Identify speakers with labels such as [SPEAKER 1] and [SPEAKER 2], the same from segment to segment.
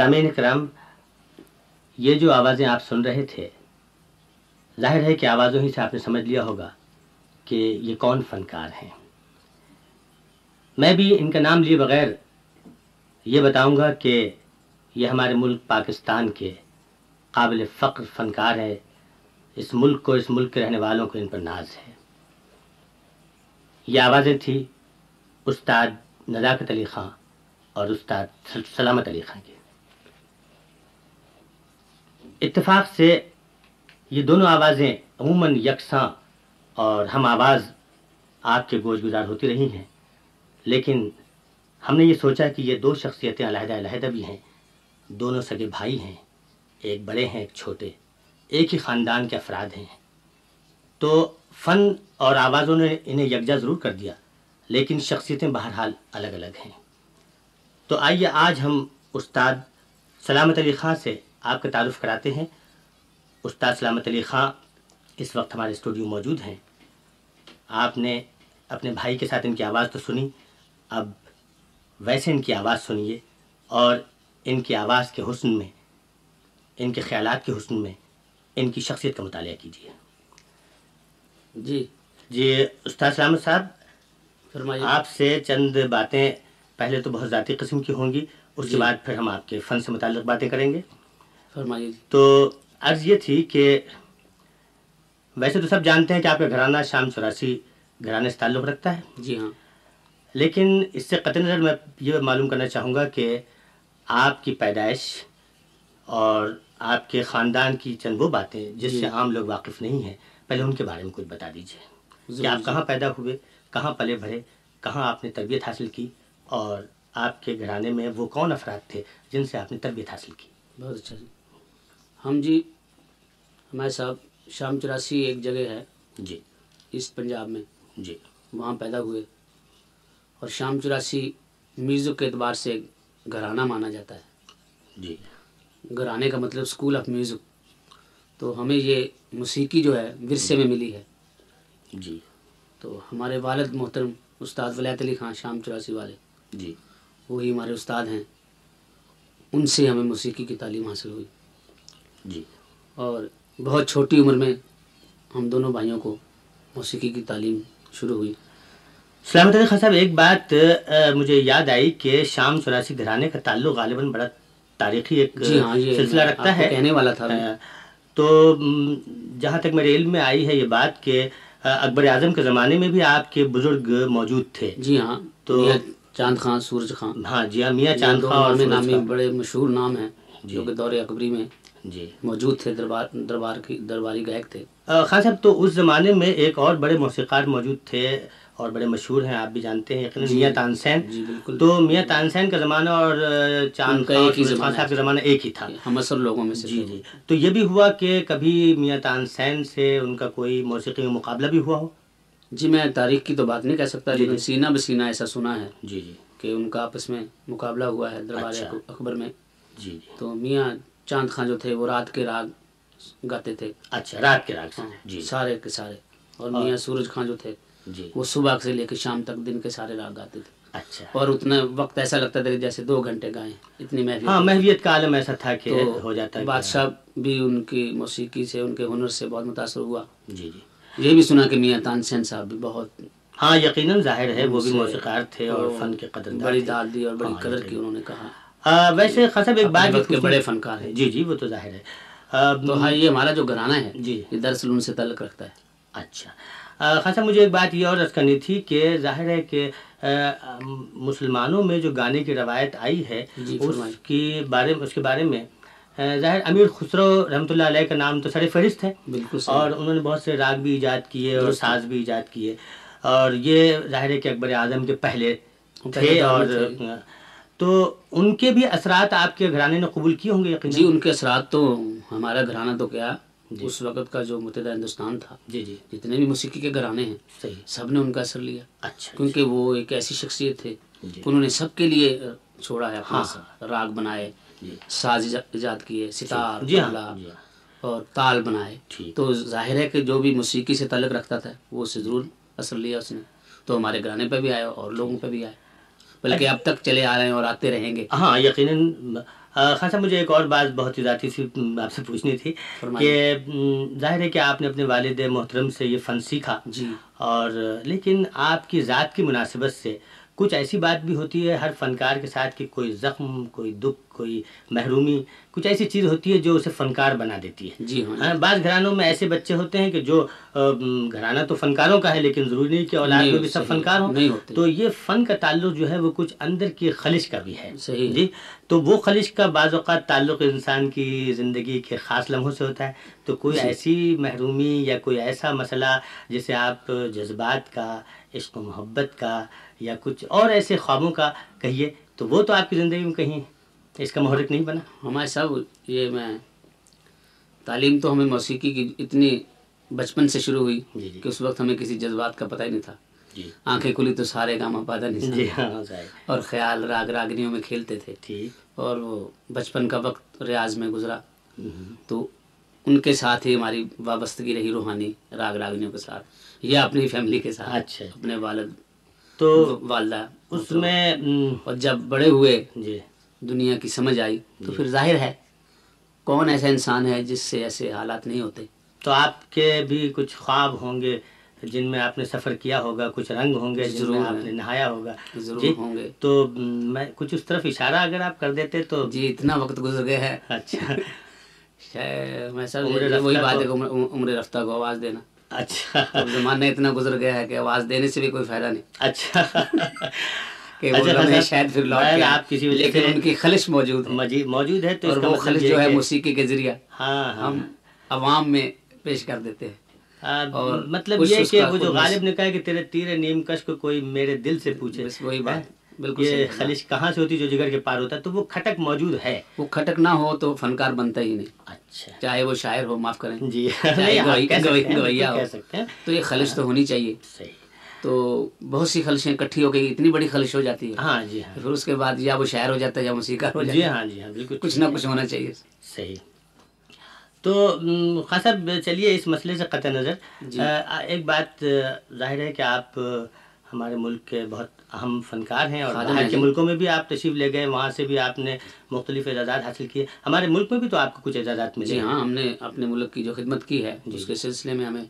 [SPEAKER 1] سامعین کرام، یہ جو آوازیں آپ سن رہے تھے، ظاہر ہے کہ آوازوں ہی سے آپ نے سمجھ لیا ہوگا کہ یہ کون فنکار ہیں۔ میں بھی ان کا نام لیے بغیر یہ بتاؤں گا کہ یہ ہمارے ملک پاکستان کے قابل فخر فنکار ہے اس ملک کو، اس ملک کے رہنے والوں کو ان پر ناز ہے۔ یہ آوازیں تھیں استاد نزاکت علی خان اور استاد سلامت علی خان کی۔ اتفاق سے یہ دونوں آوازیں عموماً یکساں اور ہم آواز آپ کے گوش گزار ہوتی رہی ہیں، لیکن ہم نے یہ سوچا کہ یہ دو شخصیتیں علیحدہ علیحدہ بھی ہیں۔ دونوں سگے بھائی ہیں، ایک بڑے ہیں، ایک چھوٹے۔ ایک ہی خاندان کے افراد ہیں۔ تو فن اور آوازوں نے انہیں یکجا ضرور کر دیا، لیکن شخصیتیں بہرحال الگ الگ ہیں۔ تو آئیے آج ہم استاد سلامت علی خان سے آپ کا تعارف کراتے ہیں۔ استاد سلامت علی خان اس وقت ہمارے اسٹوڈیو موجود ہیں۔ آپ نے اپنے بھائی کے ساتھ ان کی آواز تو سنی۔ اب ویسے ان کی آواز سنیے اور ان کی آواز کے حسن میں ان کے خیالات کے حسن میں ان کی شخصیت کا مطالعہ کیجیے۔
[SPEAKER 2] جی۔
[SPEAKER 1] جی استاد سلامت صاحب
[SPEAKER 2] فرمائیے۔
[SPEAKER 1] آپ سے چند باتیں پہلے تو بہت ذاتی قسم کی ہوں گی اس کے
[SPEAKER 2] جی۔
[SPEAKER 1] بعد پھر ہم آپ کے فن سے متعلق باتیں کریں گے۔
[SPEAKER 2] فرمائیے جی۔
[SPEAKER 1] تو عرض یہ تھی کہ ویسے تو سب جانتے ہیں کہ آپ کا گھرانہ شام چوراسی گھرانے سے تعلق رکھتا ہے۔
[SPEAKER 2] جی ہاں۔
[SPEAKER 1] لیکن اس سے قطع نظر میں یہ معلوم کرنا چاہوں گا کہ آپ کی پیدائش اور آپ کے خاندان کی چند وہ باتیں جس
[SPEAKER 2] جی۔
[SPEAKER 1] سے عام لوگ واقف نہیں ہیں پہلے ان کے بارے میں کچھ بتا دیجیے کہ آپ۔ کہاں پیدا ہوئے کہاں پلے بھرے کہاں آپ نے تربیت حاصل کی اور آپ کے گھرانے میں وہ کون افراد تھے جن سے آپ نے تربیت حاصل کی؟
[SPEAKER 2] بہت اچھا جی۔ ہم جی ہمارے صاحب شام چوراسی ایک جگہ ہے۔
[SPEAKER 1] جی۔
[SPEAKER 2] ایسٹ پنجاب میں۔
[SPEAKER 1] جی۔
[SPEAKER 2] وہاں پیدا ہوئے۔ اور شام چوراسی میوزک کے اعتبار سے گھرانہ مانا جاتا ہے۔
[SPEAKER 1] جی۔
[SPEAKER 2] گھرانے کا مطلب اسکول آف میوزک تو ہمیں یہ موسیقی جو ہے ورثے میں ملی ہے۔
[SPEAKER 1] جی۔
[SPEAKER 2] تو ہمارے والد محترم استاد ولیت علی خان شام چوراسی والے۔
[SPEAKER 1] جی۔
[SPEAKER 2] وہی ہمارے استاد ہیں۔ ان سے ہمیں موسیقی کی تعلیم حاصل ہوئی۔
[SPEAKER 1] جی۔
[SPEAKER 2] اور بہت چھوٹی عمر میں ہم دونوں بھائیوں کو موسیقی کی تعلیم شروع ہوئی۔
[SPEAKER 1] سلامت علی خان صاحب ایک بات مجھے یاد آئی کہ شام چوراسی گھرانے کا تعلق غالباً بڑا تاریخی ایک
[SPEAKER 2] جی ہاں
[SPEAKER 1] سلسلہ رکھتا ہے۔
[SPEAKER 2] کہنے والا تھا۔
[SPEAKER 1] تو جہاں تک میرے علم میں آئی ہے یہ بات کہ اکبر اعظم کے زمانے میں بھی آپ کے بزرگ موجود تھے۔
[SPEAKER 2] جی ہاں
[SPEAKER 1] تو-
[SPEAKER 2] چاند خان سورج خان۔
[SPEAKER 1] ہاں جی ہاں میاں چاند خان اور
[SPEAKER 2] نامی بڑے مشہور نام ہیں
[SPEAKER 1] جی۔
[SPEAKER 2] جو کہ دور اکبری میں
[SPEAKER 1] جی
[SPEAKER 2] موجود تھے دربار دربار کی درباری گائک تھے
[SPEAKER 1] خان صاحب تو اس زمانے میں ایک اور بڑے موسیقار موجود تھے اور بڑے مشہور ہیں آپ بھی جانتے ہیں یقیناً
[SPEAKER 2] جی۔
[SPEAKER 1] میاں تانسین
[SPEAKER 2] جی بالکل
[SPEAKER 1] تو میاں تانسین کا زمانہ اور چاند
[SPEAKER 2] ان کا ایک ہی زمانہ
[SPEAKER 1] صاحب کا۔ زمانہ ایک ہی تھا
[SPEAKER 2] ہم اثر لوگوں میں سے
[SPEAKER 1] جی۔ جی تو یہ بھی ہوا کہ کبھی میاں تانسین سے ان کا کوئی موسیقی میں مقابلہ بھی ہوا ہو
[SPEAKER 2] جی میں تاریخ کی تو بات نہیں کہہ سکتا
[SPEAKER 1] جی،
[SPEAKER 2] لیکن
[SPEAKER 1] جی۔
[SPEAKER 2] سینہ بسینہ ایسا سنا ہے
[SPEAKER 1] جی جی
[SPEAKER 2] کہ ان کا آپس میں مقابلہ ہوا ہے دربار
[SPEAKER 1] اچھا۔
[SPEAKER 2] اکبر میں
[SPEAKER 1] جی جی
[SPEAKER 2] تو میاں چاند خان جو تھے وہ رات کے راگ گاتے تھے۔
[SPEAKER 1] اچھا رات کے راگ
[SPEAKER 2] ہاں،
[SPEAKER 1] جی۔
[SPEAKER 2] سارے کے سارے۔ اور میاں سورج خان جو تھے
[SPEAKER 1] جی۔
[SPEAKER 2] وہ صبح سے لے کے شام تک دن کے سارے راگ گاتے تھے۔
[SPEAKER 1] اچھا۔
[SPEAKER 2] اور اتنا وقت ایسا لگتا تھا کہ جیسے دو گھنٹے گائیں اتنی محفل
[SPEAKER 1] ہاں محویت کا عالم ایسا تھا کہ ہو جاتا
[SPEAKER 2] بادشاہ بھی ان کی موسیقی سے ان کے ہنر سے بہت متاثر ہوا۔
[SPEAKER 1] جی جی۔
[SPEAKER 2] یہ بھی سنا کہ میاں تانسین صاحب بھی بہت
[SPEAKER 1] ہاں یقیناً ظاہر ہے وہ بھی موسیقار تھے اور فن کے قدر
[SPEAKER 2] بڑی داد دی اور بڑی
[SPEAKER 1] ہاں،
[SPEAKER 2] قدر۔ کی انہوں نے کہا۔
[SPEAKER 1] ویسے خان صاحب ایک بات
[SPEAKER 2] کے بڑے فنکار ہیں۔
[SPEAKER 1] جی جی وہ تو ظاہر ہے۔
[SPEAKER 2] تو ہاں یہ ہمارا جو گھرانہ ہے
[SPEAKER 1] جی۔
[SPEAKER 2] یہ دراصل ان سے تعلق رکھتا ہے۔
[SPEAKER 1] اچھا۔ صاحب مجھے ایک بات یہ اور عرض کرنی تھی کہ ظاہر ہے کہ مسلمانوں میں جو گانے کی روایت آئی ہے
[SPEAKER 2] جی،
[SPEAKER 1] اس۔ کی بارے اس کے بارے میں ظاہر امیر خسرو رحمۃ اللہ علیہ کا نام تو سر فہرست ہے۔
[SPEAKER 2] بالکل
[SPEAKER 1] اور انہوں نے بہت سے راگ بھی ایجاد کیے اور۔ ساز بھی ایجاد کیے۔ اور یہ ظاہر ہے کہ اکبر اعظم کے پہلے تھے اور۔ تو ان کے بھی اثرات آپ کے گھرانے نے قبول کیے ہوں گے یقیناً؟
[SPEAKER 2] جی ان کے اثرات تو ہمارا گھرانہ تو کیا
[SPEAKER 1] جی۔
[SPEAKER 2] اس وقت کا جو متحدہ ہندوستان تھا۔
[SPEAKER 1] جی جی۔
[SPEAKER 2] جتنے بھی موسیقی کے گھرانے ہیں
[SPEAKER 1] صحیح۔
[SPEAKER 2] سب نے ان کا اثر لیا۔
[SPEAKER 1] اچھا
[SPEAKER 2] کیونکہ وہ ایک ایسی شخصیت تھے
[SPEAKER 1] جی۔
[SPEAKER 2] انہوں نے سب کے لیے چھوڑا ہے
[SPEAKER 1] ہاں۔
[SPEAKER 2] سا- راگ بنائے
[SPEAKER 1] جی۔
[SPEAKER 2] ساز ایجا- ایجاد کیے ستار
[SPEAKER 1] جی ہاں جی ہاں۔
[SPEAKER 2] اور تال بنائے۔ تو ظاہر ہے کہ جو بھی موسیقی سے تعلق رکھتا تھا وہ اس سے ضرور اثر لیا اس نے۔ تو ہمارے گھرانے پہ بھی آیا اور لوگوں پہ بھی آیا۔ بلکہ اب تک چلے آ رہے ہیں اور آتے رہیں گے
[SPEAKER 1] ہاں یقیناً صاحب مجھے ایک اور بات بہت ہی ذاتی سی آپ سے پوچھنی تھی۔ کہ ظاہر ہے کہ آپ نے اپنے والد محترم سے یہ فن سیکھا
[SPEAKER 2] جی
[SPEAKER 1] اور لیکن آپ کی ذات کی مناسبت سے کچھ ایسی بات بھی ہوتی ہے ہر فنکار کے ساتھ کہ کوئی زخم کوئی دکھ کوئی محرومی کچھ ایسی چیز ہوتی ہے جو اسے فنکار بنا دیتی ہے
[SPEAKER 2] جی ہاں
[SPEAKER 1] ہاں بعض گھرانوں میں ایسے بچے ہوتے ہیں کہ جو گھرانہ تو فنکاروں کا ہے لیکن ضروری نہیں کہ اولاد میں بھی سب فنکار ہوں۔ تو یہ فن کا تعلق جو ہے وہ کچھ اندر کی خلش کا بھی ہے
[SPEAKER 2] صحیح۔
[SPEAKER 1] جی تو وہ خلش کا بعض اوقات تعلق انسان کی زندگی کے خاص لمحوں سے ہوتا ہے تو کوئی
[SPEAKER 2] جی۔
[SPEAKER 1] ایسی محرومی یا کوئی ایسا مسئلہ جسے آپ جذبات کا عشق و محبت کا یا کچھ اور ایسے خوابوں کا کہیے تو وہ تو آپ کی زندگی میں کہیں اس کا محرک نہیں بنا۔
[SPEAKER 2] ہمارے سب یہ میں تعلیم تو ہمیں موسیقی کی اتنی بچپن سے شروع ہوئی
[SPEAKER 1] جی جی۔
[SPEAKER 2] کہ اس وقت ہمیں کسی جذبات کا پتہ ہی نہیں تھا۔
[SPEAKER 1] جی۔
[SPEAKER 2] آنکھیں کھلی تو سارے گاما پادا نہیں
[SPEAKER 1] جی ہاں ظاہر
[SPEAKER 2] اور خیال راگ راگنیوں میں کھیلتے تھے۔
[SPEAKER 1] ٹھیک۔
[SPEAKER 2] اور وہ بچپن کا وقت ریاض میں گزرا۔ تو ان کے ساتھ ہی ہماری وابستگی رہی روحانی راگ راگنیوں کے ساتھ یا اپنی فیملی کے ساتھ
[SPEAKER 1] اچھا۔
[SPEAKER 2] اپنے والد
[SPEAKER 1] تو
[SPEAKER 2] والدہ
[SPEAKER 1] اس میں
[SPEAKER 2] اور جب بڑے ہوئے
[SPEAKER 1] جی۔
[SPEAKER 2] دنیا کی سمجھ آئی تو پھر ظاہر ہے کون ایسا انسان ہے جس سے ایسے حالات نہیں ہوتے؟
[SPEAKER 1] تو آپ کے بھی کچھ خواب ہوں گے جن میں آپ نے سفر کیا ہوگا کچھ رنگ ہوں گے جن میں آپ۔ نے نہایا ہوگا۔
[SPEAKER 2] ضرور
[SPEAKER 1] جی
[SPEAKER 2] ہوں گے۔
[SPEAKER 1] تو میں کچھ اس طرف اشارہ اگر آپ کر دیتے تو
[SPEAKER 2] جی اتنا وقت گزر گیا ہے۔
[SPEAKER 1] اچھا۔ عمر
[SPEAKER 2] وہی
[SPEAKER 1] رفتہ
[SPEAKER 2] بات ہے
[SPEAKER 1] کو-
[SPEAKER 2] کہ عمر عمر رفتہ کو آواز دینا۔
[SPEAKER 1] اچھا۔
[SPEAKER 2] زمانہ اتنا گزر گیا ہے کہ آواز دینے سے بھی کوئی فائدہ نہیں۔
[SPEAKER 1] اچھا۔
[SPEAKER 2] کہ وہ
[SPEAKER 1] اچھا،
[SPEAKER 2] لمحے
[SPEAKER 1] خیر،
[SPEAKER 2] شاید پھر لوٹ
[SPEAKER 1] خیر،
[SPEAKER 2] کے
[SPEAKER 1] آپ کسی وجہ
[SPEAKER 2] لیکن
[SPEAKER 1] سے-
[SPEAKER 2] ان کی خلش موجود ہے۔
[SPEAKER 1] مجید موجود ہے تو
[SPEAKER 2] اور وہ
[SPEAKER 1] مطلب
[SPEAKER 2] خلش جو ہے موسیقی کے ذریعہ
[SPEAKER 1] ہاں ہاں۔
[SPEAKER 2] ہم عوام میں پیش کر دیتے ہیں۔ اور
[SPEAKER 1] مطلب یہ کہ وہ جو غالب نے کہا کہ تیرے تیر نیم کش کو کوئی میرے دل سے پوچھے۔
[SPEAKER 2] بس وہی بات۔
[SPEAKER 1] یہ
[SPEAKER 2] صحیح
[SPEAKER 1] خلش کہاں سے ہوتی جو جگر کے پار ہوتا ہے؟ تو وہ کھٹک موجود ہے۔
[SPEAKER 2] وہ کھٹک نہ ہو تو فنکار بنتا ہی نہیں۔
[SPEAKER 1] اچھا۔
[SPEAKER 2] چاہے وہ شاعر ہو معاف کریں۔
[SPEAKER 1] جی۔ بالکل
[SPEAKER 2] ہو۔ تو یہ خلش تو ہونی چاہیے۔
[SPEAKER 1] صحیح۔
[SPEAKER 2] تو بہت سی خلشیں اکٹھی ہو گئی اتنی بڑی خلش ہو جاتی ہے۔
[SPEAKER 1] ہاں جی ہاں۔
[SPEAKER 2] پھر اس کے بعد یا وہ شاعر ہو جاتا ہے یا موسیقار ہو
[SPEAKER 1] جی
[SPEAKER 2] جاتا ہے۔
[SPEAKER 1] ہاں جی ہاں بالکل۔
[SPEAKER 2] کچھ نہ کچھ ہونا چاہیے۔
[SPEAKER 1] صحیح۔ تو م، خان صاحب چلیے اس مسئلے سے قطع نظر۔
[SPEAKER 2] جی۔
[SPEAKER 1] ایک بات ظاہر ہے کہ آپ ہمارے ملک کے بہت اہم فنکار ہیں اور باہر کے
[SPEAKER 2] جی۔
[SPEAKER 1] ملکوں میں بھی آپ تشریف لے گئے وہاں سے بھی آپ نے مختلف اعزازات حاصل کیے ہمارے ملک میں بھی تو آپ کو کچھ اعزازات ملے
[SPEAKER 2] جی۔ ہاں ہم نے اپنے ملک کی جو خدمت کی ہے
[SPEAKER 1] جی۔
[SPEAKER 2] اس کے سلسلے میں ہمیں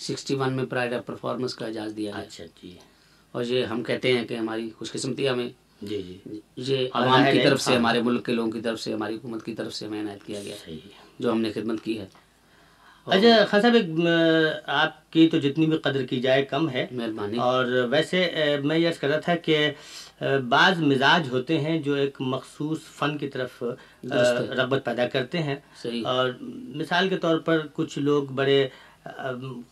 [SPEAKER 2] سکسٹی ون میں پرائڈ آف پرفارمنس کا اعزاز دیا گیا
[SPEAKER 1] اچھا جی
[SPEAKER 2] اور یہ ہم کہتے ہیں کہ ہماری خوش قسمتی ہمیں
[SPEAKER 1] جی جی
[SPEAKER 2] یہ عوام کی
[SPEAKER 1] ہے،
[SPEAKER 2] طرف سے
[SPEAKER 1] ہاں۔
[SPEAKER 2] ہمارے ملک کے لوگوں کی طرف سے ہماری حکومت کی طرف سے ہمیں عنایت کیا گیا ہے
[SPEAKER 1] ہے
[SPEAKER 2] جو ہم نے خدمت کی ہے
[SPEAKER 1] اچھا خان صاحب ایک آپ کی تو جتنی بھی قدر کی جائے کم ہے۔
[SPEAKER 2] مہربانی۔
[SPEAKER 1] اور ویسے میں یہ عرض کر رہا تھا کہ بعض مزاج ہوتے ہیں جو ایک مخصوص فن کی طرف۔ رغبت پیدا کرتے ہیں۔ اور مثال کے طور پر کچھ لوگ بڑے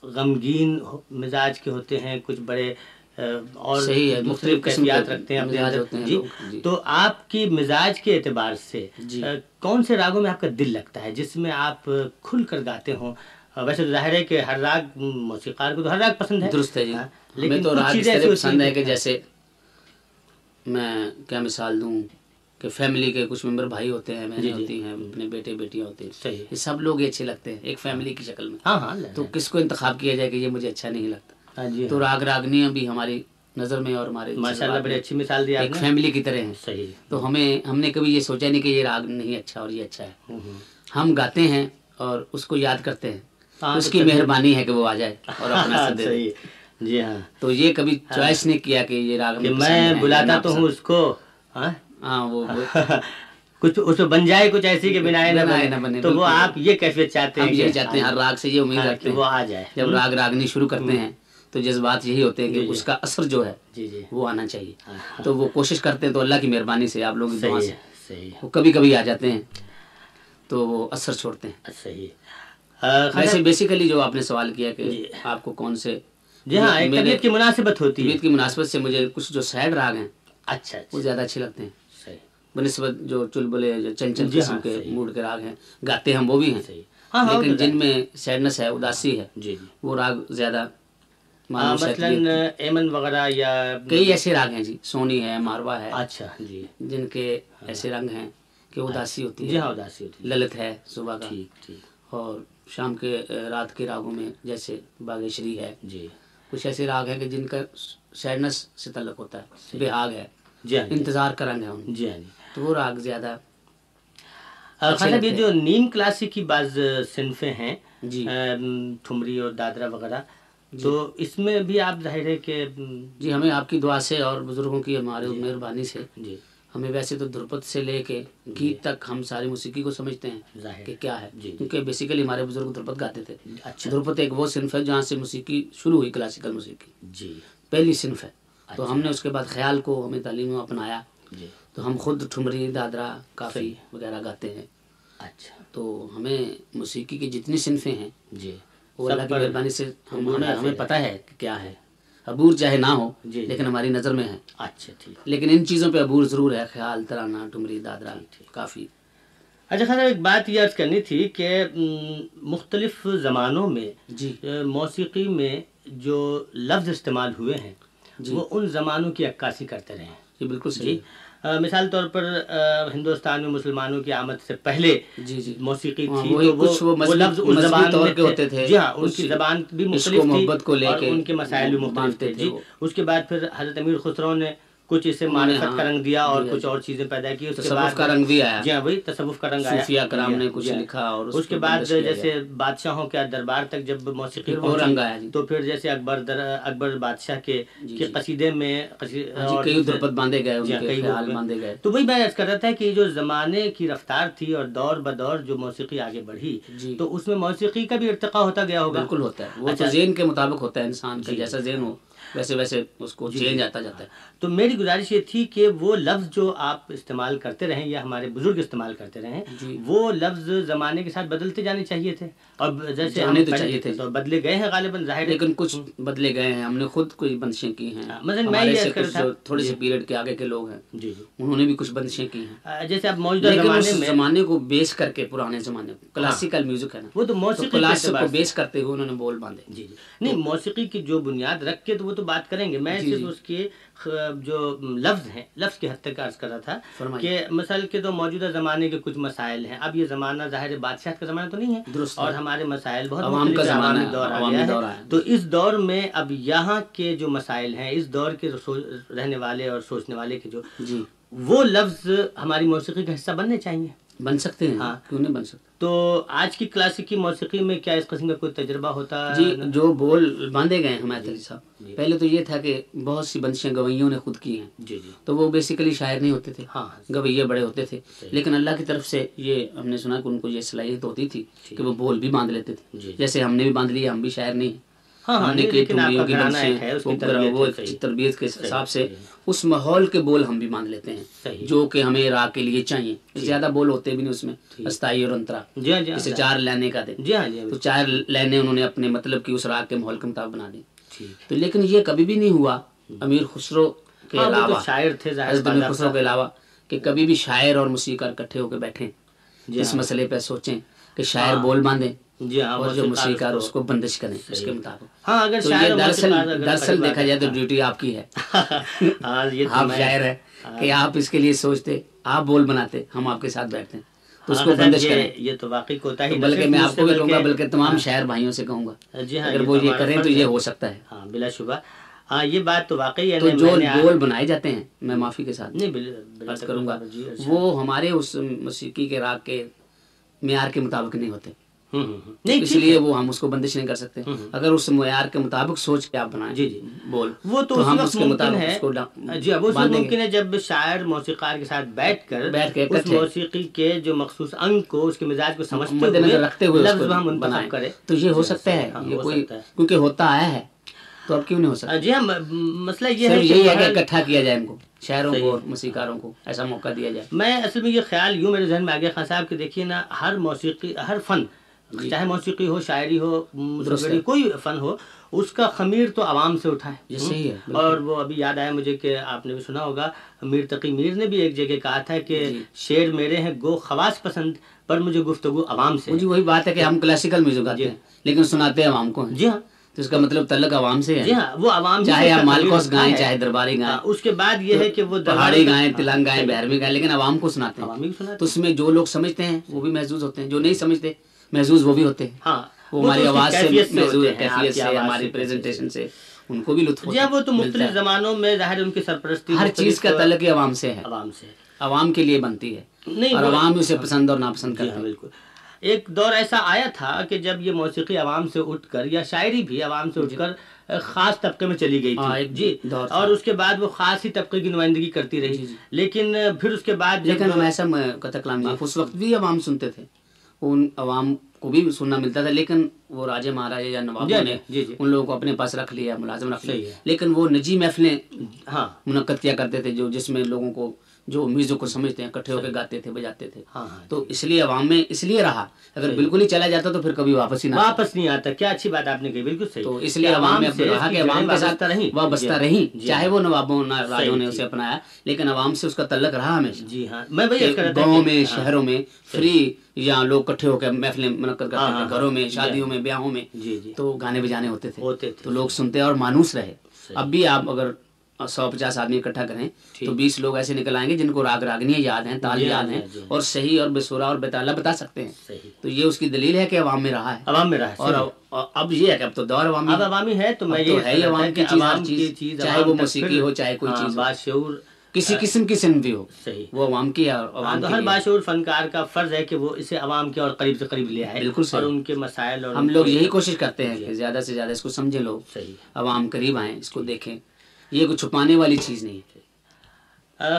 [SPEAKER 1] غمگین مزاج کے ہوتے ہیں کچھ بڑے اور
[SPEAKER 2] صحیح ہے، مختلف
[SPEAKER 1] کیفیات رکھتے ہیں اپنے
[SPEAKER 2] مزاج
[SPEAKER 1] اندر۔
[SPEAKER 2] ہوتے ہیں
[SPEAKER 1] جی
[SPEAKER 2] جی۔
[SPEAKER 1] تو آپ کی مزاج کے اعتبار سے
[SPEAKER 2] جی۔
[SPEAKER 1] کون سے راگوں میں آپ کا دل لگتا ہے جس میں آپ کھل کر گاتے ہوں ویسے تو ظاہر ہے کہ ہر راگ موسیقار کو تو ہر راگ پسند ہے
[SPEAKER 2] درست ہے جی ہمیں تو راگ
[SPEAKER 1] ہوتی
[SPEAKER 2] پسند ہے کہ جیسے میں کیا مثال دوں کہ فیملی کے کچھ ممبر بھائی ہوتے ہیں بہنیں
[SPEAKER 1] جی۔
[SPEAKER 2] ہوتی ہیں اپنے بیٹے بیٹیاں ہوتے ہیں
[SPEAKER 1] صحیح
[SPEAKER 2] سب لوگ اچھے لگتے ہیں ایک فیملی کی شکل میں
[SPEAKER 1] ہاں ہاں
[SPEAKER 2] تو کس کو انتخاب کیا جائے کہ یہ مجھے اچھا نہیں لگتا تو راگ راگنیاں بھی ہماری نظر میں اور ہمارے
[SPEAKER 1] ماشاء اللہ بڑی اچھی مثال دی
[SPEAKER 2] ایک فیملی کی طرح ہیں۔
[SPEAKER 1] صحیح۔
[SPEAKER 2] تو ہمیں ہم نے کبھی یہ سوچا نہیں کہ یہ راگ نہیں اچھا اور یہ اچھا ہے۔ ہم گاتے ہیں اور اس کو یاد کرتے ہیں۔
[SPEAKER 1] ہاں،
[SPEAKER 2] اس کی۔ مہربانی ہے کہ وہ آ جائے اور اپنا
[SPEAKER 1] صحیح۔ جی ہاں۔
[SPEAKER 2] تو یہ کبھی چوائس نہیں کیا کہ یہ راگ
[SPEAKER 1] میں بلاتا تو۔ ہوں اس کو۔ ہاں۔
[SPEAKER 2] ہاں وہ
[SPEAKER 1] کچھ اس میں بن جائے کچھ ایسی کہ بنائے نہ بنے۔ تو وہ۔ آپ یہ کیفیت چاہتے ہیں
[SPEAKER 2] یہ چاہتے ہیں ہر راگ سے یہ امید
[SPEAKER 1] ہاں،
[SPEAKER 2] رکھتے
[SPEAKER 1] کہ وہ
[SPEAKER 2] ہیں
[SPEAKER 1] آ جائے۔
[SPEAKER 2] جب راگ راگنی شروع کرتے ہیں تو جذبات یہی ہوتے ہیں
[SPEAKER 1] جی،
[SPEAKER 2] کہ
[SPEAKER 1] جی۔
[SPEAKER 2] اس کا اثر جو ہے
[SPEAKER 1] جی جی۔
[SPEAKER 2] وہ آنا چاہیے۔
[SPEAKER 1] ہاں،
[SPEAKER 2] تو وہ کوشش کرتے ہیں تو اللہ کی مہربانی سے آپ لوگ
[SPEAKER 1] صحیح صحیح
[SPEAKER 2] وہ کبھی کبھی آ جاتے ہیں تو وہ اثر چھوڑتے ہیں۔
[SPEAKER 1] صحیح آ، خان
[SPEAKER 2] ویسے بیسیکلی جو آپ نے سوال کیا کہ
[SPEAKER 1] جی۔
[SPEAKER 2] آپ کو کون سے
[SPEAKER 1] جی ہاں طبیعت کی مناسبت ہوتی ہے۔
[SPEAKER 2] طبیعت کی مناسبت سے مجھے کچھ جو سیڈ راگ ہیں
[SPEAKER 1] اچھا
[SPEAKER 2] وہ
[SPEAKER 1] اچھا
[SPEAKER 2] زیادہ اچھے لگتے ہیں۔
[SPEAKER 1] صحیح۔
[SPEAKER 2] بنسبت جو چلبلے جو چنچل
[SPEAKER 1] جی
[SPEAKER 2] قسم
[SPEAKER 1] ہاں،
[SPEAKER 2] کے
[SPEAKER 1] صحیح۔
[SPEAKER 2] موڈ کے راگ ہیں گاتے ہم وہ بھی ہیں۔
[SPEAKER 1] صحیح۔ ہاں ہاں وہ
[SPEAKER 2] لیکن جن میں سیڈنس ہے اداسی ہے
[SPEAKER 1] جی جی۔
[SPEAKER 2] وہ راگ زیادہ
[SPEAKER 1] ہاں، مثلاً
[SPEAKER 2] مثلاً
[SPEAKER 1] ایمن وغیرہ یا
[SPEAKER 2] کئی ایسے راگ ہیں جی سونی ہے ماروا ہے۔
[SPEAKER 1] اچھا جی۔
[SPEAKER 2] جن کے ایسے رنگ ہیں کہ اداسی ہوتی
[SPEAKER 1] جی
[SPEAKER 2] ہے
[SPEAKER 1] ہاں اداسی ہوتی ہے۔
[SPEAKER 2] للت ہے صبح کا۔
[SPEAKER 1] ٹھیک ٹھیک۔
[SPEAKER 2] اور شام کے رات کے راگوں میں جیسے باگیشری ہے۔
[SPEAKER 1] جی۔
[SPEAKER 2] کچھ ایسے راگ ہیں کہ جن کا سیڈنس سے تعلق ہوتا ہے بےحاگ ہے۔
[SPEAKER 1] جی ہاں جی۔
[SPEAKER 2] انتظار کا رنگ ہے
[SPEAKER 1] جی ہاں جی۔
[SPEAKER 2] تو وہ راگ زیادہ
[SPEAKER 1] خان صاحب یہ جو نیم کلاسک کی بعض صنفیں ہیں
[SPEAKER 2] جی۔
[SPEAKER 1] ٹھمری اور دادرا وغیرہ تو اس میں بھی آپ ظاہر ہے کہ
[SPEAKER 2] جی ہمیں آپ کی دعا سے اور بزرگوں کی ہمارے مہربانی سے
[SPEAKER 1] جی۔
[SPEAKER 2] ہمیں ویسے تو دھرپد سے لے کے گیت تک ہم ساری موسیقی کو سمجھتے ہیں کہ کیا ہے۔
[SPEAKER 1] جی۔
[SPEAKER 2] کیونکہ بیسیکلی ہمارے بزرگ دھرپد گاتے تھے۔
[SPEAKER 1] اچھا۔
[SPEAKER 2] دھرپد ایک وہ صنف ہے جہاں سے موسیقی شروع ہوئی کلاسیکل موسیقی۔
[SPEAKER 1] جی۔
[SPEAKER 2] پہلی صنف ہے۔ تو ہم نے اس کے بعد خیال کو ہمیں تعلیم میں اپنایا۔
[SPEAKER 1] جی۔
[SPEAKER 2] تو ہم خود ٹھمری دادرا کافی وغیرہ گاتے ہیں۔
[SPEAKER 1] اچھا۔
[SPEAKER 2] تو ہمیں موسیقی کی جتنی صنفیں ہیں
[SPEAKER 1] جی۔
[SPEAKER 2] وہ اللہ کی مہربانی سے ہم- ہمیں ہمیں
[SPEAKER 1] ہے۔
[SPEAKER 2] پتہ ہے کہ کیا ہے۔ عبور چاہے نہ ہو
[SPEAKER 1] جی۔
[SPEAKER 2] لیکن ہماری نظر میں ہے۔
[SPEAKER 1] اچھا ٹھیک۔
[SPEAKER 2] لیکن ان چیزوں پہ عبور ضرور ہے۔ خیال ترانہ ٹمری دادرا کافی۔
[SPEAKER 1] اچھا خان صاحب ایک بات یہ عرض کرنی تھی کہ مختلف زمانوں میں
[SPEAKER 2] جی۔
[SPEAKER 1] موسیقی میں جو لفظ استعمال ہوئے ہیں
[SPEAKER 2] جی۔
[SPEAKER 1] وہ ان زمانوں کی عکاسی کرتے رہے ہیں۔
[SPEAKER 2] یہ بالکل
[SPEAKER 1] جی۔
[SPEAKER 2] صحیح
[SPEAKER 1] مثال طور پر ہندوستان میں مسلمانوں کی آمد سے پہلے
[SPEAKER 2] جی جی۔
[SPEAKER 1] موسیقی
[SPEAKER 2] ہاں،
[SPEAKER 1] تھی وہ
[SPEAKER 2] کچھ وہ
[SPEAKER 1] لفظ اس زبان
[SPEAKER 2] طور کے ہوتے تھے۔
[SPEAKER 1] جی ہاں ان کی زبان بھی مختلف تھی
[SPEAKER 2] محبت کو لے کے
[SPEAKER 1] ان کے مسائل بھی مختلف
[SPEAKER 2] مانتے
[SPEAKER 1] تھے جی۔ اس کے بعد پھر حضرت امیر خسرو نے کچھ اسے
[SPEAKER 2] نے
[SPEAKER 1] معرفت کا
[SPEAKER 2] ہاں،
[SPEAKER 1] رنگ دیا اور
[SPEAKER 2] دیا
[SPEAKER 1] کچھ
[SPEAKER 2] جی۔
[SPEAKER 1] اور چیزیں پیدا کی
[SPEAKER 2] تصوف کا رنگ بھی آیا
[SPEAKER 1] جی ہاں وہی تصوف کا رنگ آیا
[SPEAKER 2] کرام نے
[SPEAKER 1] جی
[SPEAKER 2] کچھ
[SPEAKER 1] ہاں۔
[SPEAKER 2] لکھا اور
[SPEAKER 1] اس کے بعد جیسے۔ بادشاہوں کے دربار تک جب موسیقی
[SPEAKER 2] رنگ آیا جی۔
[SPEAKER 1] تو پھر جیسے اکبر اکبر بادشاہ کے
[SPEAKER 2] جی، جی۔
[SPEAKER 1] قصیدے میں
[SPEAKER 2] ہاں جی کئی درپد باندھے گئے
[SPEAKER 1] جی ہاں، کئی وہ-
[SPEAKER 2] باندھے گئے
[SPEAKER 1] تو وہی میں عرض کر رہا تھا کہ جو زمانے کی رفتار تھی اور دور بدور جو موسیقی آگے بڑھی
[SPEAKER 2] جی
[SPEAKER 1] تو اس میں موسیقی کا بھی ارتقا ہوتا گیا ہوگا
[SPEAKER 2] بالکل ہوتا ہے وہ
[SPEAKER 1] اچھا۔
[SPEAKER 2] ذہن کے مطابق ہوتا ہے انسان کا
[SPEAKER 1] جی۔
[SPEAKER 2] جیسا ذہن ہو ویسے ویسے اس کو چینج آتا جاتا ہے
[SPEAKER 1] تو میری گزارش یہ تھی کہ وہ لفظ جو آپ استعمال کرتے رہیں یا ہمارے بزرگ استعمال کرتے رہیں
[SPEAKER 2] جی۔
[SPEAKER 1] وہ لفظ زمانے کے ساتھ بدلتے جانے چاہیے تھے۔ اور جیسے
[SPEAKER 2] جانے
[SPEAKER 1] ہم
[SPEAKER 2] تو چاہیے تھے۔
[SPEAKER 1] تو بدلے گئے ہیں غالباً ظاہر
[SPEAKER 2] لیکن کچھ بدلے گئے ہیں۔ ہم نے خود کوئی بندشیں کی ہیں۔
[SPEAKER 1] ہاں، مثلاً میں یہ
[SPEAKER 2] تھوڑے سے پیریڈ کے آگے کے لوگ ہیں۔
[SPEAKER 1] جی۔ جی
[SPEAKER 2] انہوں نے بھی کچھ بندشیں کی ہیں۔
[SPEAKER 1] جیسے اب موجودہ زمانے میں
[SPEAKER 2] زمانے کو بیس کر کے پرانے زمانے کو کلاسیکل میوزک ہے نا۔
[SPEAKER 1] وہ تو موسیقی
[SPEAKER 2] کلاسک کو بیس کرتے ہوئے انہوں نے بول باندھے۔
[SPEAKER 1] جی جی۔ نہیں موسیقی کی جو بنیاد رکھ کے تو وہ تو بات کریں گے۔ میں
[SPEAKER 2] جی،
[SPEAKER 1] صرف
[SPEAKER 2] جی۔
[SPEAKER 1] اس کے جو لفظ ہیں لفظ کی حد تک عرض کر رہا تھا کہ مثل کے تو موجودہ زمانے کے کچھ مسائل ہیں اب یہ زمانہ ظاہر بادشاہت کا زمانہ تو نہیں ہے
[SPEAKER 2] درست
[SPEAKER 1] اور۔ ہمارے مسائل بہت
[SPEAKER 2] عوام کا زمانہ
[SPEAKER 1] دور آ گیا ہے۔ تو اس دور میں اب یہاں کے جو مسائل ہیں اس دور کے رہنے والے اور سوچنے والے کے جو
[SPEAKER 2] جی
[SPEAKER 1] وہ لفظ ہماری موسیقی کا حصہ بننے چاہیے
[SPEAKER 2] بن سکتے ہیں
[SPEAKER 1] ہاں۔
[SPEAKER 2] کیوں نہیں بن سکتے
[SPEAKER 1] تو آج کی کلاسیکی موسیقی میں کیا اس قسم کا کوئی تجربہ ہوتا
[SPEAKER 2] جی جو بول باندھے گئے ہیں حمایت علی
[SPEAKER 1] جی۔
[SPEAKER 2] صاحب پہلے تو یہ تھا کہ بہت سی بندشیں گوئیوں نے خود کی ہیں۔
[SPEAKER 1] جی جی۔
[SPEAKER 2] تو وہ بیسیکلی شاعر نہیں ہوتے تھے
[SPEAKER 1] ہاں۔
[SPEAKER 2] گویے بڑے ہوتے تھے۔ لیکن اللہ کی طرف سے یہ ہم نے سنا کہ ان کو یہ صلاحیت ہوتی تھی کہ وہ بول بھی باندھ لیتے تھے۔
[SPEAKER 1] جی۔
[SPEAKER 2] جیسے ہم نے بھی باندھ لیا ہم بھی شاعر نہیں ہیں۔
[SPEAKER 1] ہاں ہاں تربیت
[SPEAKER 2] کے حساب سے۔ اس ماحول کے بول ہم بھی باندھ لیتے ہیں۔ جو کہ ہمیں راہ کے لیے چاہیے۔ زیادہ بول ہوتے بھی نہیں اس میں استائی اور انترا۔
[SPEAKER 1] جی ہاں جی
[SPEAKER 2] جیسے چار لینے کا دے۔
[SPEAKER 1] جی ہاں جی
[SPEAKER 2] تو چار لینے انہوں نے اپنے مطلب کی اس راگ کے ماحول کے مطابق بنا دی۔ تو لیکن یہ کبھی بھی نہیں ہوا امیر خسرو کے علاوہ
[SPEAKER 1] شاعر تھے
[SPEAKER 2] امیر خسرو کے علاوہ کہ کبھی بھی شاعر اور موسیقار اکٹھے ہو کے بیٹھیں۔
[SPEAKER 1] جی
[SPEAKER 2] اس مسئلے پہ سوچیں۔ کہ شاعر
[SPEAKER 1] ہاں۔
[SPEAKER 2] بول باندھیں
[SPEAKER 1] جی ہاں
[SPEAKER 2] اور جو
[SPEAKER 1] موسیقار
[SPEAKER 2] موسیقار
[SPEAKER 1] اس
[SPEAKER 2] کو بندش کریں اس کے مطابق۔
[SPEAKER 1] ہاں اگر شاعر
[SPEAKER 2] دراصل دراصل دیکھا جائے تو ڈیوٹی آپ کی ہے۔
[SPEAKER 1] ہاں
[SPEAKER 2] آپ شاعر ہے کہ آپ اس کے لیے سوچتے آپ بول بناتے ہم آپ کے ساتھ بیٹھتے ہیں۔ تو اس کو بندش کریں۔
[SPEAKER 1] یہ تو واقعی کوتا ہی
[SPEAKER 2] بلکہ میں آپ کو بھی کہوں گا
[SPEAKER 1] بلکہ-
[SPEAKER 2] تمام شاعر بھائیوں سے کہوں گا۔
[SPEAKER 1] جی
[SPEAKER 2] اگر وہ یہ کریں تو یہ۔ ہو سکتا ہے۔
[SPEAKER 1] ہاں بلا شبہ۔ ہاں یہ بات تو واقعی ہے۔
[SPEAKER 2] تو جو بول بنائے جاتے ہیں میں معافی کے ساتھ
[SPEAKER 1] نہیں
[SPEAKER 2] کروں گا۔
[SPEAKER 1] جی اچھا۔
[SPEAKER 2] وہ ہمارے اس موسیقی کے راگ کے معیار کے مطابق نہیں ہوتے۔ اس لیے۔ وہ ہم اس کو بندش نہیں کر سکتے۔ اگر اس معیار کے مطابق سوچ کے آپ بنائیں
[SPEAKER 1] جی جی۔
[SPEAKER 2] بول۔
[SPEAKER 1] وہ تو
[SPEAKER 2] ہم اس کے مطابق
[SPEAKER 1] جی اب۔ ممکن ہے جب شاعر موسیقار کے ساتھ بیٹھ کر
[SPEAKER 2] بیٹھ کے
[SPEAKER 1] اس۔ موسیقی کے جو مخصوص انگ کو اس کے مزاج کو سمجھتے
[SPEAKER 2] نظر رکھتے ہوئے
[SPEAKER 1] لفظ منتخب
[SPEAKER 2] بنائیں۔
[SPEAKER 1] کرے
[SPEAKER 2] تو یہ ہو سکتا ہے یہ
[SPEAKER 1] ہو
[SPEAKER 2] کوئی
[SPEAKER 1] سکتا ہے۔
[SPEAKER 2] کیونکہ ہوتا آیا ہے۔ تو اب کیوں نہیں ہو سکتا؟
[SPEAKER 1] جی ہاں مسئلہ یہ ہے
[SPEAKER 2] یہی ہے کہ اکٹھا کیا جائے ان کو شاعروں کو اور موسیقاروں کو ایسا موقع دیا جائے۔
[SPEAKER 1] میں اصل میں یہ خیال یوں میرے ذہن میں آ گیا خان صاحب کہ دیکھیے نا ہر موسیقی ہر فن چاہے موسیقی ہو شاعری ہو کوئی فن ہو اس کا خمیر تو عوام سے اٹھا ہے
[SPEAKER 2] صحیح ہے
[SPEAKER 1] اور وہ ابھی یاد آیا مجھے کہ آپ نے بھی سنا ہوگا میر تقی میر نے بھی ایک جگہ کہا تھا کہ
[SPEAKER 2] جی۔
[SPEAKER 1] شعر میرے ہیں گو خواص پسند پر مجھے گفتگو عوام سے۔
[SPEAKER 2] مجھے وہی بات ہے کہ ہم کلاسیکل میوزک گاتے ہیں لیکن سناتے ہیں عوام کو
[SPEAKER 1] جی ہاں۔
[SPEAKER 2] تو اس کا مطلب تعلق عوام سے
[SPEAKER 1] جی
[SPEAKER 2] ہے
[SPEAKER 1] ہاں وہ عوام
[SPEAKER 2] چاہے آپ مالکوس گائیں
[SPEAKER 1] ہے۔
[SPEAKER 2] چاہے درباری گائیں۔
[SPEAKER 1] ہاں، اس کے بعد یہ ہے کہ وہ
[SPEAKER 2] پہاڑی گائیں۔ تلنگ گائیں بہرمی گائیں لیکن عوام کو سناتے ہیں۔ تو اس میں جو لوگ سمجھتے ہیں وہ بھی محظوظ ہوتے ہیں۔ جو نہیں سمجھتے محظوظ وہ بھی ہوتے ہیں۔
[SPEAKER 1] ہاں
[SPEAKER 2] وہ ہماری آواز سے محظوظ ہے کیفیت
[SPEAKER 1] کی
[SPEAKER 2] سے ہماری پریزنٹیشن سے۔ ان کو بھی لطف
[SPEAKER 1] جی وہ تو مختلف۔ زمانوں میں ظاہر ان کی سرپرستی
[SPEAKER 2] ہر چیز کا تعلق عوام سے ہے۔
[SPEAKER 1] عوام سے۔
[SPEAKER 2] عوام کے لیے بنتی ہے۔
[SPEAKER 1] نہیں
[SPEAKER 2] اور عوام اسے پسند اور ناپسند
[SPEAKER 1] جی
[SPEAKER 2] کرتے ہیں۔
[SPEAKER 1] بالکل۔ ایک دور ایسا آیا تھا کہ جب یہ موسیقی عوام سے اٹھ کر یا شاعری بھی عوام سے اٹھ کر اہ، خاص طبقے میں چلی گئی
[SPEAKER 2] ہاں،
[SPEAKER 1] تھی
[SPEAKER 2] ایک
[SPEAKER 1] جی۔ اور اس کے بعد وہ خاص ہی طبقے کی نمائندگی کرتی رہی
[SPEAKER 2] جی، جی۔
[SPEAKER 1] لیکن پھر اس کے بعد
[SPEAKER 2] لیکن ہم ایسا کلام اس وقت بھی عوام سنتے تھے ان عوام کو بھی سننا ملتا تھا لیکن وہ راجے مہاراجے یا
[SPEAKER 1] جی،
[SPEAKER 2] نوابوں نے
[SPEAKER 1] جی، جی۔
[SPEAKER 2] ان لوگوں کو اپنے پاس رکھ لیا ملازم رکھ لیا۔ لیکن وہ نجی محفلیں
[SPEAKER 1] ہاں
[SPEAKER 2] منعقد کیا کرتے تھے جو جس میں لوگوں کو جو میوزک کو سمجھتے ہیں اکٹھے ہو کے گاتے تھے بجاتے تھے۔
[SPEAKER 1] ہاں ہاں
[SPEAKER 2] تو اس لیے عوام میں اس لیے رہا۔ اگر بالکل ہی چلا جاتا تو پھر کبھی واپس ہی نہ۔
[SPEAKER 1] واپس نہیں آتا۔ کیا اچھی بات آپ نے کہی بالکل صحیح۔
[SPEAKER 2] تو اس لیے عوام میں رہا کہ عوام کے ساتھ
[SPEAKER 1] وابستہ رہیں۔
[SPEAKER 2] وابستہ
[SPEAKER 1] جی،
[SPEAKER 2] رہیں
[SPEAKER 1] جی،
[SPEAKER 2] چاہے وہ نوابوں نا- راجوں نے اسے اپنایا لیکن عوام سے اس کا تعلق رہا ہمیشہ۔
[SPEAKER 1] جی ہاں۔ میں تھا
[SPEAKER 2] گاؤں میں
[SPEAKER 1] ہاں،
[SPEAKER 2] شہروں میں فری یا لوگ کٹھے ہو کے محفلیں منعقد کرتے تھے گھروں میں شادیوں میں بیاہوں میں
[SPEAKER 1] جی جی۔
[SPEAKER 2] تو گانے بجانے ہوتے تھے۔ تو لوگ سنتے اور مانوس رہے۔ اب بھی آپ اگر سو پچاس آدمی اکٹھا کریں۔ تو بیس لوگ ایسے نکل آئیں گے جن کو راگ راگنیاں یاد ہیں تال
[SPEAKER 1] جی ہاں،
[SPEAKER 2] یاد
[SPEAKER 1] جی
[SPEAKER 2] ہیں
[SPEAKER 1] ہاں، جی ہاں۔
[SPEAKER 2] اور صحیح اور بسورا اور بیتالا بتا سکتے ہیں۔ تو یہ اس کی دلیل ہے کہ عوام میں رہا ہے۔
[SPEAKER 1] عوام میں رہا۔
[SPEAKER 2] اب- اور اب یہ ہے کہ اب تو دور عوامی
[SPEAKER 1] اب عوامی ہے تو میں یہ
[SPEAKER 2] ہے عوام کی چیز ہر چیز چاہے وہ موسیقی ہو چاہے کوئی چیز ہو۔
[SPEAKER 1] باشعور
[SPEAKER 2] کسی قسم کی صنف بھی ہو۔
[SPEAKER 1] صحیح۔
[SPEAKER 2] وہ عوام کی ہے
[SPEAKER 1] ہاں
[SPEAKER 2] عوام کی
[SPEAKER 1] ہر
[SPEAKER 2] ہے۔
[SPEAKER 1] باشعور فنکار کا فرض ہے کہ وہ اسے عوام کے اور قریب سے قریب لے آئے
[SPEAKER 2] بالکل۔
[SPEAKER 1] اور ان کے مسائل اور
[SPEAKER 2] ہم لوگ یہی کوشش کرتے ہیں کہ زیادہ سے زیادہ اس کو سمجھیں لوگ۔ عوام قریب آئیں اس کو دیکھیں۔ یہ کوئی چھپانے والی چیز نہیں ہے۔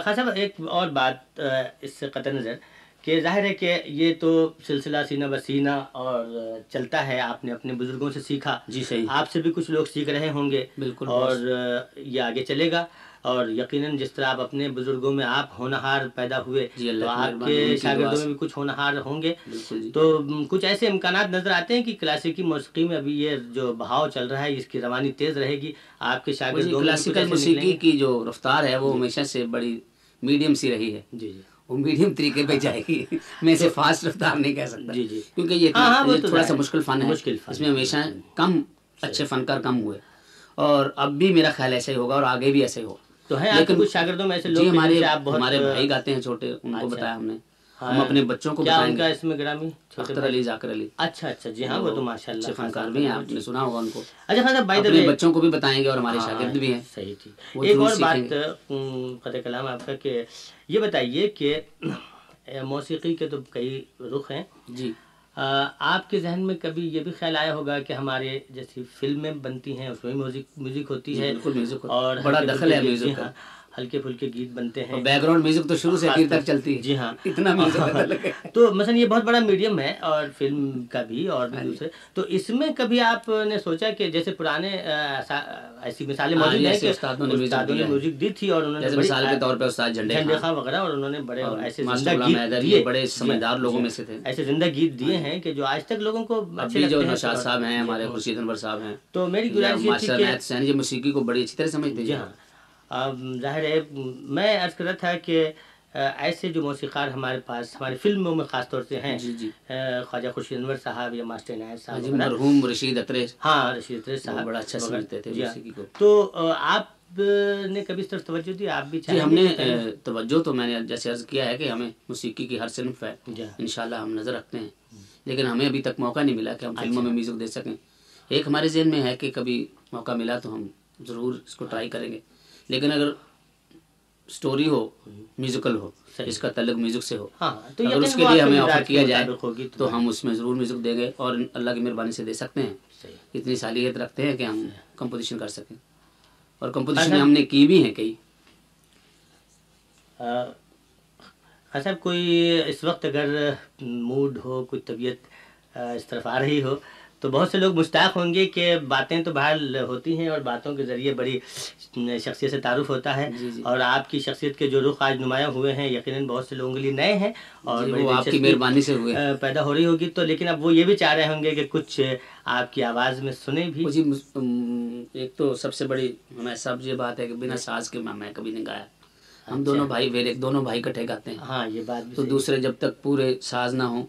[SPEAKER 1] خاص صاحب ایک اور بات اس سے قطع نظر کہ ظاہر ہے کہ یہ تو سلسلہ سینہ بسینہ اور چلتا ہے آپ نے اپنے بزرگوں سے سیکھا۔
[SPEAKER 2] جی صحیح۔
[SPEAKER 1] آپ سے بھی کچھ لوگ سیکھ رہے ہوں گے
[SPEAKER 2] بالکل
[SPEAKER 1] اور یہ آگے چلے گا۔ اور یقیناً جس طرح آپ اپنے بزرگوں میں آپ ہونہار پیدا ہوئے
[SPEAKER 2] جی،
[SPEAKER 1] تو آپ کے شاگردوں۔ میں بھی کچھ ہونہار ہوں گے۔
[SPEAKER 2] جی۔
[SPEAKER 1] تو کچھ ایسے امکانات نظر آتے ہیں کہ کلاسیکی موسیقی میں ابھی یہ جو بہاؤ چل رہا ہے اس کی روانی تیز رہے گی آپ کے
[SPEAKER 2] جی
[SPEAKER 1] شاگردوں
[SPEAKER 2] کلاسیکل موسیقی کی جو رفتار ہے وہ ہمیشہ سے بڑی میڈیم سی رہی ہے؟
[SPEAKER 1] جی جی۔
[SPEAKER 2] وہ میڈیم طریقے پہ جائے گی۔ میں اسے فاسٹ رفتار نہیں کہہ سکتا۔
[SPEAKER 1] جی، جی۔
[SPEAKER 2] کیونکہ یہ
[SPEAKER 1] ہاں، ہاں،
[SPEAKER 2] تھوڑا سا۔ مشکل فن ہے۔ اس میں ہمیشہ کم اچھے فنکار کم ہوئے۔ اور اب بھی میرا خیال ایسا ہی ہوگا اور آگے بھی ایسے ہی ہو
[SPEAKER 1] تو ہے کچھ شاگردوں میں ایسے لوگ
[SPEAKER 2] جی
[SPEAKER 1] بھی
[SPEAKER 2] ہمارے ہمارے بھائی گاتے ہیں چھوٹے ان کو
[SPEAKER 1] اچھا۔
[SPEAKER 2] بتایا ہم نے۔
[SPEAKER 1] ہاں۔
[SPEAKER 2] ہم اپنے بچوں کو بتائیں گے۔
[SPEAKER 1] اس میں گرامی؟
[SPEAKER 2] اختر علی ذاکر علی۔
[SPEAKER 1] اچھا اچھا۔ جی ہاں وہ تو ماشاء اللہ
[SPEAKER 2] فنکار بھی ہیں آپ نے سنا ہوگا ان کو۔
[SPEAKER 1] اچھا خان صاحب بائی
[SPEAKER 2] اپنے بچوں کو بھی بتائیں گے اور ہمارے
[SPEAKER 1] ہاں،
[SPEAKER 2] شاگرد بھی ہیں۔
[SPEAKER 1] صحیح ٹھیک
[SPEAKER 2] وہ
[SPEAKER 1] ایک اور بات قطع کلام آپ کا کہ یہ بتائیے کہ موسیقی کے تو کئی رخ ہیں۔
[SPEAKER 2] جی۔
[SPEAKER 1] آپ کے ذہن میں کبھی یہ بھی خیال آیا ہوگا کہ ہمارے جیسی فلمیں بنتی ہیں اس میں میوزک میوزک ہوتی
[SPEAKER 2] جی،
[SPEAKER 1] ہے۔ اور
[SPEAKER 2] بڑا دخل ہے میوزک کا۔
[SPEAKER 1] ہلکے پھلکے گیت بنتے ہیں۔
[SPEAKER 2] بیک گراؤنڈ میوزک تو شروع سے تک چلتی ہے۔
[SPEAKER 1] جی ہاں۔
[SPEAKER 2] اتنا میوزک
[SPEAKER 1] تو مثلا یہ بہت بڑا میڈیم ہے اور فلم کا بھی اور بھی دوسرے۔ تو اس میں کبھی آپ نے سوچا کہ جیسے پرانے ایسی مثالیں
[SPEAKER 2] ہاں،
[SPEAKER 1] موجود ہیں
[SPEAKER 2] جیسے
[SPEAKER 1] کہ
[SPEAKER 2] استادوں نے میوزک
[SPEAKER 1] دی تھی اور انہوں نے
[SPEAKER 2] مثال کے طور پہ استاد جھنڈے خان۔
[SPEAKER 1] وغیرہ اور انہوں نے بڑے ایسے زندہ گیت دیے۔
[SPEAKER 2] بڑے
[SPEAKER 1] جی
[SPEAKER 2] سمجھدار
[SPEAKER 1] ہاں،
[SPEAKER 2] لوگوں
[SPEAKER 1] جی
[SPEAKER 2] میں
[SPEAKER 1] ہاں۔
[SPEAKER 2] سے تھے۔
[SPEAKER 1] ایسے زندہ گیت دیے ہیں کہ جو آج تک لوگوں کو اچھے
[SPEAKER 2] جو
[SPEAKER 1] ہیں۔
[SPEAKER 2] نوشاد صاحب ہیں
[SPEAKER 1] جی
[SPEAKER 2] ہمارے
[SPEAKER 1] ہاں۔
[SPEAKER 2] خورشید انور صاحب ہیں۔
[SPEAKER 1] تو میری گزارش یہ تھی کہ
[SPEAKER 2] یہ موسیقی کو بڑی اچھی طرح سمجھتے
[SPEAKER 1] جی
[SPEAKER 2] ہیں
[SPEAKER 1] ہاں۔ اب ظاہر ہے میں عرض کر رہا تھا کہ ایسے جو موسیقار ہمارے پاس ہماری فلموں میں خاص طور سے ہیں۔
[SPEAKER 2] جی جی۔
[SPEAKER 1] خواجہ خورشید انور صاحب یا ماسٹر عنایت صاحب۔
[SPEAKER 2] جی۔ مرحوم رشید اطرے
[SPEAKER 1] ہاں رشید ریز صاحب۔
[SPEAKER 2] بڑا اچھا۔ سمجھتے تھے
[SPEAKER 1] جی ہاں۔
[SPEAKER 2] موسیقی کو۔
[SPEAKER 1] تو آپ نے کبھی اس طرف توجہ دی؟ آپ بھی
[SPEAKER 2] جی ہم نے توجہ تو میں نے جیسے عرض کیا ہے کہ ہمیں موسیقی کی ہر صنف ہے۔
[SPEAKER 1] جی ہاں۔
[SPEAKER 2] انشاءاللہ ہم نظر رکھتے ہیں۔ لیکن ہمیں ابھی تک موقع نہیں ملا کہ ہم فلموں
[SPEAKER 1] اچھا۔
[SPEAKER 2] میں میوزک دے سکیں۔ ایک ہمارے ذہن میں ہے کہ کبھی موقع ملا تو ہم ضرور اس کو ٹرائی کریں گے۔ لیکن اگر سٹوری ہو میوزیکل ہو۔ اس کا تعلق میوزک سے ہو
[SPEAKER 1] ہاں تو
[SPEAKER 2] اگر اس کے لیے ہمیں آفر کیا جائے تو ہم اس میں ضرور میوزک دیں گے اور اللہ کی مہربانی سے دے سکتے ہیں۔ اتنی صلاحیت رکھتے ہیں کہ ہم کمپوزیشن کر سکیں۔ اور کمپوزیشن ہم نے کی بھی ہیں کئی۔
[SPEAKER 1] صاحب کوئی اس وقت اگر موڈ ہو کوئی طبیعت اس طرف آ رہی ہو تو بہت سے لوگ مشتاق ہوں گے کہ باتیں تو باہر ہوتی ہیں اور باتوں کے ذریعے بڑی شخصیت سے تعارف ہوتا ہے
[SPEAKER 2] جی، جی۔
[SPEAKER 1] اور آپ کی شخصیت کے جو رخ آج نمایاں ہوئے ہیں یقیناً بہت سے لوگوں کے لیے نئے ہیں اور
[SPEAKER 2] جی، وہ آپ کی مہربانی سے ہوئے
[SPEAKER 1] پیدا ہو رہی ہوگی تو لیکن اب وہ یہ بھی چاہ رہے ہوں گے کہ کچھ آپ کی آواز میں سنیں بھی۔
[SPEAKER 2] جی ایک تو سب سے بڑی ہمیں سب یہ بات ہے کہ بنا ساز کے میں میں کبھی نہیں گایا۔ ہم دونوں بھائی ویر ایک دونوں بھائی کٹھے گاتے ہیں۔
[SPEAKER 1] ہاں یہ بات
[SPEAKER 2] تو دوسرے جب تک پورے ساز نہ ہوں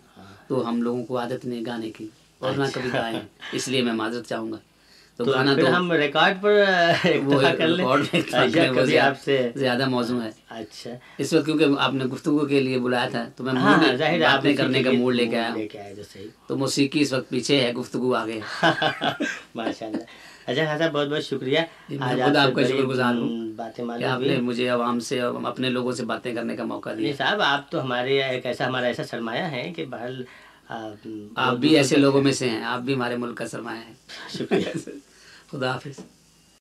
[SPEAKER 2] تو ہم لوگوں کو عادت نہیں گانے کی۔ اور نہ اچھا۔ کبھی گائے اس لیے میں معذرت چاہوں گا۔ تو گانا تو
[SPEAKER 1] ہم ریکارڈ پر اچھا،
[SPEAKER 2] زیادہ موضوع ہے۔
[SPEAKER 1] اچھا۔
[SPEAKER 2] اس وقت کیونکہ آپ نے گفتگو کے لیے بلایا تھا تو میں
[SPEAKER 1] ہاں، ہاں، آپ نے
[SPEAKER 2] کرنے کا موڈ لے کے آیا۔
[SPEAKER 1] تو
[SPEAKER 2] موسیقی اس وقت پیچھے ہے گفتگو آگے
[SPEAKER 1] ماشاء اللہ اچھا خاصا بہت بہت شکریہ۔
[SPEAKER 2] جی،
[SPEAKER 1] آج
[SPEAKER 2] خود
[SPEAKER 1] آپ
[SPEAKER 2] کا شکر گزار ہوں
[SPEAKER 1] باتیں مانگی
[SPEAKER 2] آپ نے مجھے عوام سے اپنے لوگوں سے باتیں کرنے کا موقع دیا۔
[SPEAKER 1] جی صاحب آپ تو ہمارے ایک ایسا ہمارا ایسا سرمایہ ہے کہ بہرحال
[SPEAKER 2] آپ بھی ایسے لوگوں میں سے ہیں آپ بھی ہمارے ملک کا سرمایہ ہیں
[SPEAKER 1] شکریہ۔
[SPEAKER 2] خدا حافظ۔